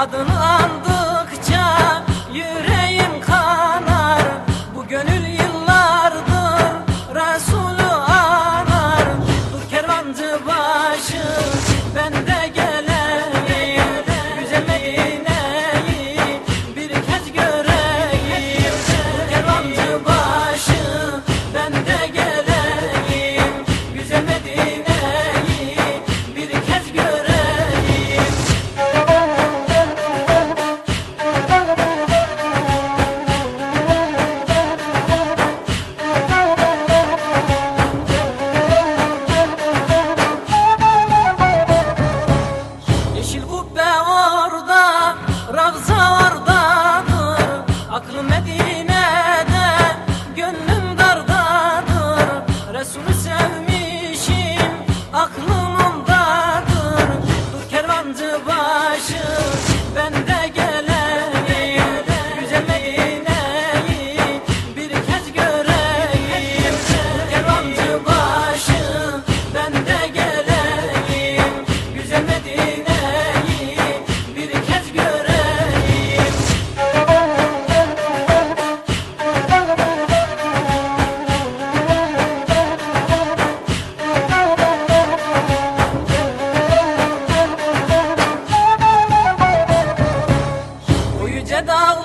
Adını 주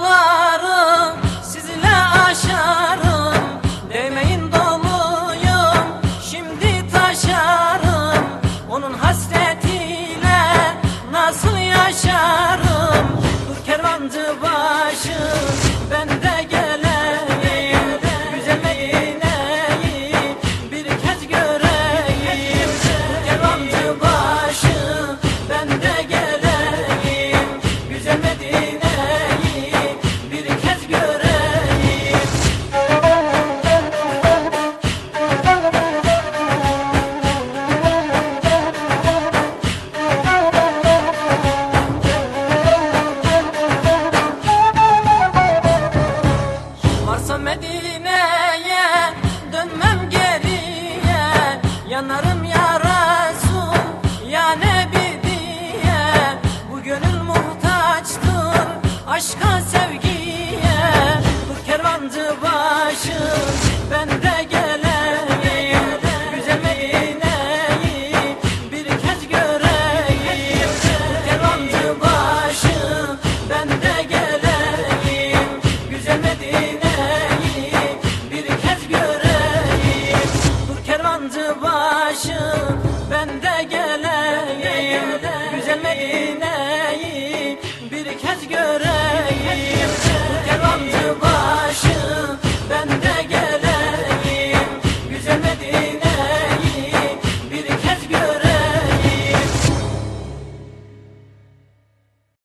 Allah Yanarım ya Resul ya Nebi diye. Bu gönül muhtaçtır aşka sevgiye. Bu kervancı başı.